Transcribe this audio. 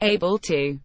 able to